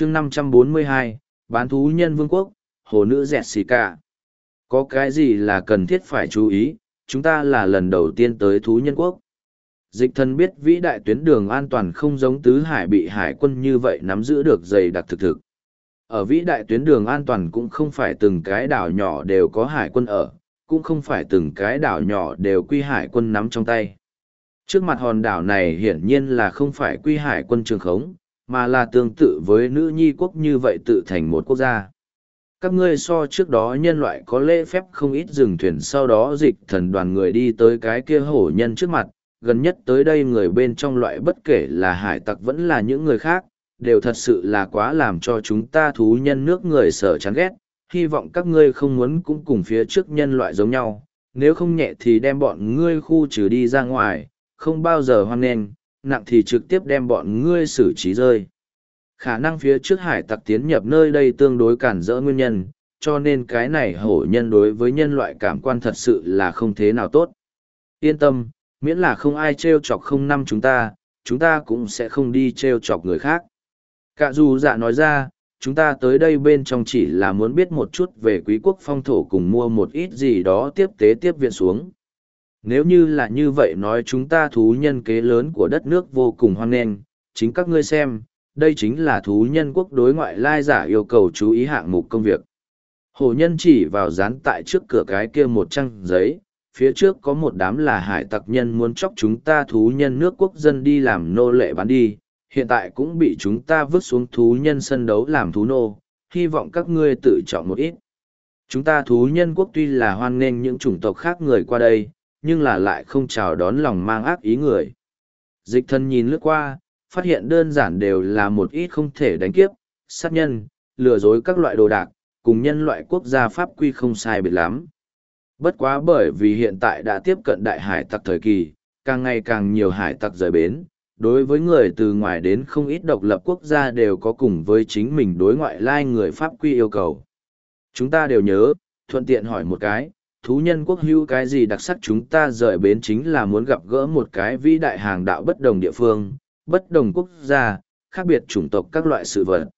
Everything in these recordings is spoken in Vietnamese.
chương 542, bán thú nhân vương quốc, hồ nữ dẹt xì cả. Có cái gì là cần thiết phải chú ý, chúng ta là lần đầu tiên tới thú nhân quốc. Dịch thần biết vĩ đại tuyến đường an toàn không giống tứ hải bị hải quân như vậy nắm giữ được dày đặc thực thực. Ở vĩ đại tuyến đường an toàn cũng không phải từng cái đảo nhỏ đều có hải quân ở, cũng không phải từng cái đảo nhỏ đều quy hải quân nắm trong tay. Trước mặt hòn đảo này hiển nhiên là không phải quy hải quân trường khống, mà là tương tự với nữ nhi quốc như vậy tự thành một quốc gia. Các ngươi so trước đó nhân loại có lễ phép không ít dừng thuyền sau đó dịch thần đoàn người đi tới cái kia hổ nhân trước mặt, gần nhất tới đây người bên trong loại bất kể là hải tặc vẫn là những người khác, đều thật sự là quá làm cho chúng ta thú nhân nước người sợ chán ghét, hy vọng các ngươi không muốn cũng cùng phía trước nhân loại giống nhau, nếu không nhẹ thì đem bọn ngươi khu trừ đi ra ngoài, không bao giờ hoan nghênh, nặng thì trực tiếp đem bọn ngươi xử trí rơi. Khả năng phía trước hải tặc tiến nhập nơi đây tương đối cản rỡ nguyên nhân, cho nên cái này hổ nhân đối với nhân loại cảm quan thật sự là không thế nào tốt. Yên tâm, miễn là không ai trêu chọc không năm chúng ta, chúng ta cũng sẽ không đi trêu chọc người khác. Cả dù dạ nói ra, chúng ta tới đây bên trong chỉ là muốn biết một chút về quý quốc phong thổ cùng mua một ít gì đó tiếp tế tiếp viện xuống. Nếu như là như vậy nói chúng ta thú nhân kế lớn của đất nước vô cùng hoan nghênh, chính các ngươi xem, đây chính là thú nhân quốc đối ngoại lai giả yêu cầu chú ý hạng mục công việc. Hồ nhân chỉ vào dán tại trước cửa cái kia một trang giấy, phía trước có một đám là hải tặc nhân muốn chóc chúng ta thú nhân nước quốc dân đi làm nô lệ bán đi, hiện tại cũng bị chúng ta vứt xuống thú nhân sân đấu làm thú nô, hy vọng các ngươi tự chọn một ít. Chúng ta thú nhân quốc tuy là hoan nghênh những chủng tộc khác người qua đây, nhưng là lại không chào đón lòng mang ác ý người. Dịch thân nhìn lướt qua, phát hiện đơn giản đều là một ít không thể đánh kiếp, sát nhân, lừa dối các loại đồ đạc, cùng nhân loại quốc gia pháp quy không sai biệt lắm. Bất quá bởi vì hiện tại đã tiếp cận đại hải tặc thời kỳ, càng ngày càng nhiều hải tặc rời bến, đối với người từ ngoài đến không ít độc lập quốc gia đều có cùng với chính mình đối ngoại lai người pháp quy yêu cầu. Chúng ta đều nhớ, thuận tiện hỏi một cái, thú nhân quốc hữu cái gì đặc sắc chúng ta rời bến chính là muốn gặp gỡ một cái vĩ đại hàng đạo bất đồng địa phương, bất đồng quốc gia, khác biệt chủng tộc các loại sự vật.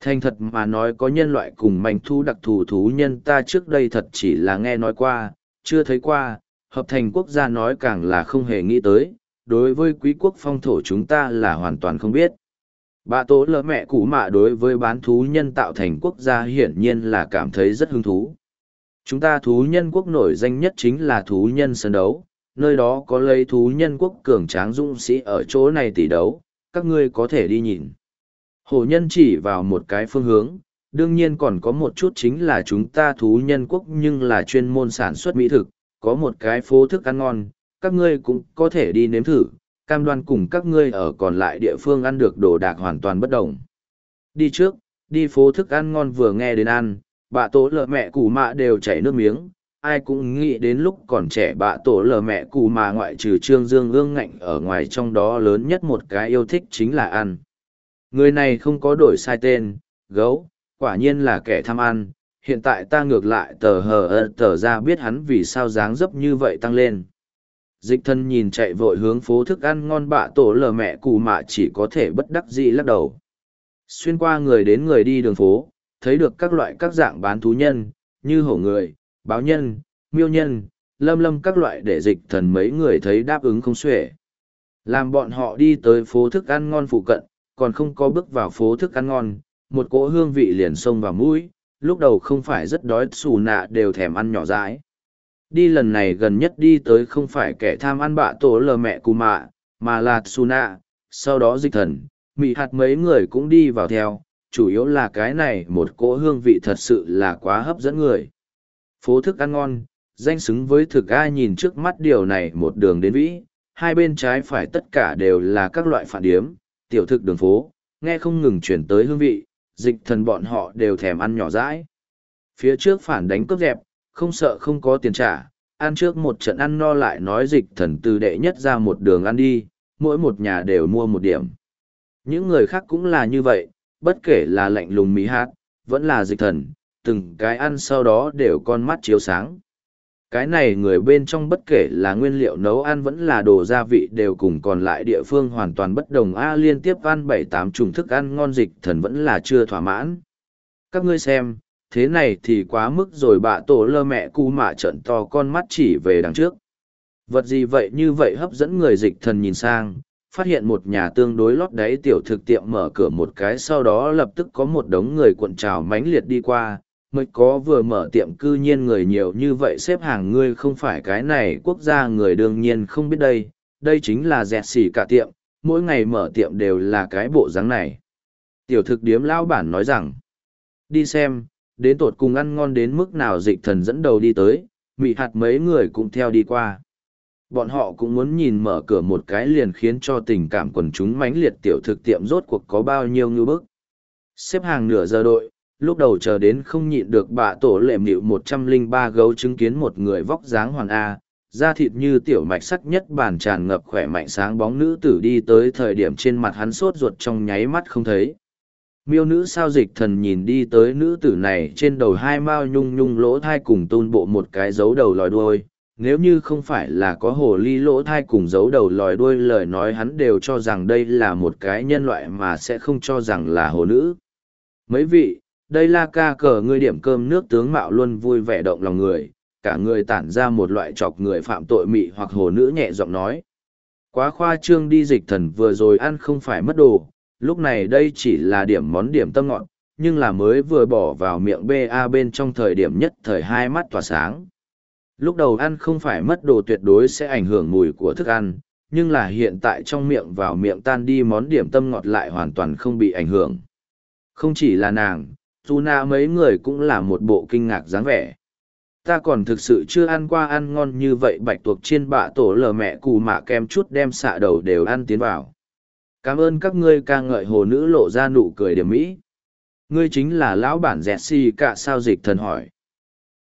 Thành thật mà nói có nhân loại cùng mảnh thu đặc thù thú nhân ta trước đây thật chỉ là nghe nói qua, chưa thấy qua, hợp thành quốc gia nói càng là không hề nghĩ tới, đối với quý quốc phong thổ chúng ta là hoàn toàn không biết. Bà tố lỡ mẹ cũ mạ đối với bán thú nhân tạo thành quốc gia hiển nhiên là cảm thấy rất hứng thú. Chúng ta thú nhân quốc nổi danh nhất chính là thú nhân sân đấu, nơi đó có lấy thú nhân quốc cường tráng dũng sĩ ở chỗ này tỷ đấu, các ngươi có thể đi nhìn. Hổ nhân chỉ vào một cái phương hướng, đương nhiên còn có một chút chính là chúng ta thú nhân quốc nhưng là chuyên môn sản xuất mỹ thực, có một cái phố thức ăn ngon, các ngươi cũng có thể đi nếm thử, cam đoan cùng các ngươi ở còn lại địa phương ăn được đồ đạc hoàn toàn bất đồng. Đi trước, đi phố thức ăn ngon vừa nghe đến ăn, bà tổ lợ mẹ cù mạ đều chảy nước miếng, ai cũng nghĩ đến lúc còn trẻ bà tổ lờ mẹ cù mà ngoại trừ trương dương ương ngạnh ở ngoài trong đó lớn nhất một cái yêu thích chính là ăn. Người này không có đổi sai tên gấu quả nhiên là kẻ tham ăn. Hiện tại ta ngược lại tờ hờ ơ tờ ra biết hắn vì sao dáng dấp như vậy tăng lên. Dịch thân nhìn chạy vội hướng phố thức ăn ngon bạ tổ lờ mẹ cù mạ chỉ có thể bất đắc dĩ lắc đầu. Xuyên qua người đến người đi đường phố thấy được các loại các dạng bán thú nhân như hổ người báo nhân, miêu nhân, lâm lâm các loại để dịch thần mấy người thấy đáp ứng không xuể. Làm bọn họ đi tới phố thức ăn ngon phụ cận, còn không có bước vào phố thức ăn ngon, một cỗ hương vị liền xông vào mũi, lúc đầu không phải rất đói xù nạ đều thèm ăn nhỏ dãi. Đi lần này gần nhất đi tới không phải kẻ tham ăn bạ tổ lờ mẹ cù mạ, mà là xù nạ, sau đó dịch thần, mị hạt mấy người cũng đi vào theo, chủ yếu là cái này một cỗ hương vị thật sự là quá hấp dẫn người. Phố thức ăn ngon, danh xứng với thực ai nhìn trước mắt điều này một đường đến vĩ, hai bên trái phải tất cả đều là các loại phản điếm, tiểu thực đường phố, nghe không ngừng chuyển tới hương vị, dịch thần bọn họ đều thèm ăn nhỏ rãi. Phía trước phản đánh cướp dẹp, không sợ không có tiền trả, ăn trước một trận ăn no lại nói dịch thần từ đệ nhất ra một đường ăn đi, mỗi một nhà đều mua một điểm. Những người khác cũng là như vậy, bất kể là lạnh lùng mỹ hát, vẫn là dịch thần, từng cái ăn sau đó đều con mắt chiếu sáng. cái này người bên trong bất kể là nguyên liệu nấu ăn vẫn là đồ gia vị đều cùng còn lại địa phương hoàn toàn bất đồng. A liên tiếp ăn bảy tám chủng thức ăn ngon dịch thần vẫn là chưa thỏa mãn. Các ngươi xem thế này thì quá mức rồi Bà tổ lơ mẹ cu mạ trận to con mắt chỉ về đằng trước. Vật gì vậy như vậy hấp dẫn người dịch thần nhìn sang phát hiện một nhà tương đối lót đáy tiểu thực tiệm mở cửa một cái, sau đó lập tức có một đống người cuộn trào mánh liệt đi qua. Mới có vừa mở tiệm cư nhiên người nhiều như vậy, xếp hàng ngươi không phải cái này, quốc gia người đương nhiên không biết đây. Đây chính là dẹt xỉ cả tiệm, mỗi ngày mở tiệm đều là cái bộ dáng này. Tiểu thực điếm lão bản nói rằng, đi xem, đến tột cùng ăn ngon đến mức nào dịch thần dẫn đầu đi tới, mị hạt mấy người cũng theo đi qua bọn họ cũng muốn nhìn mở cửa một cái liền khiến cho tình cảm quần chúng mãnh liệt tiểu thực tiệm rốt cuộc có bao nhiêu ngư bức. Xếp hàng nửa giờ đội, lúc đầu chờ đến không nhịn được bà tổ lệ mịu một trăm linh ba gấu chứng kiến một người vóc dáng hoàn a, da thịt như tiểu mạch sắc nhất bàn tràn ngập khỏe mạnh sáng bóng nữ tử đi tới thời điểm trên mặt hắn sốt ruột trong nháy mắt không thấy. Miêu nữ sao dịch thần nhìn đi tới nữ tử này trên đầu hai mao nhung nhung lỗ thai cùng tôn bộ một cái dấu đầu lòi đuôi nếu như không phải là có hồ ly lỗ thai cùng dấu đầu lòi đuôi lời nói hắn đều cho rằng đây là một cái nhân loại mà sẽ không cho rằng là hồ nữ. Mấy vị, đây là ca cờ ngươi điểm cơm nước tướng mạo luôn vui vẻ động lòng người, cả người tản ra một loại chọc người phạm tội mị hoặc hồ nữ nhẹ giọng nói. Quá khoa trương đi dịch thần vừa rồi ăn không phải mất đồ, lúc này đây chỉ là điểm món điểm tâm ngọn nhưng là mới vừa bỏ vào miệng ba bên trong thời điểm nhất thời hai mắt tỏa sáng lúc đầu ăn không phải mất đồ tuyệt đối sẽ ảnh hưởng mùi của thức ăn, nhưng là hiện tại trong miệng vào miệng tan đi món điểm tâm ngọt lại hoàn toàn không bị ảnh hưởng. Không chỉ là nàng, dù na mấy người cũng là một bộ kinh ngạc dáng vẻ. Ta còn thực sự chưa ăn qua ăn ngon như vậy, bạch tuộc chiên bạ tổ lờ mẹ cù mạ kem chút đem xạ đầu đều ăn tiến vào. Cảm ơn các ngươi ca ngợi hồ nữ lộ ra nụ cười điểm mỹ. Ngươi chính là lão bản dẹt si cả sao dịch thần hỏi.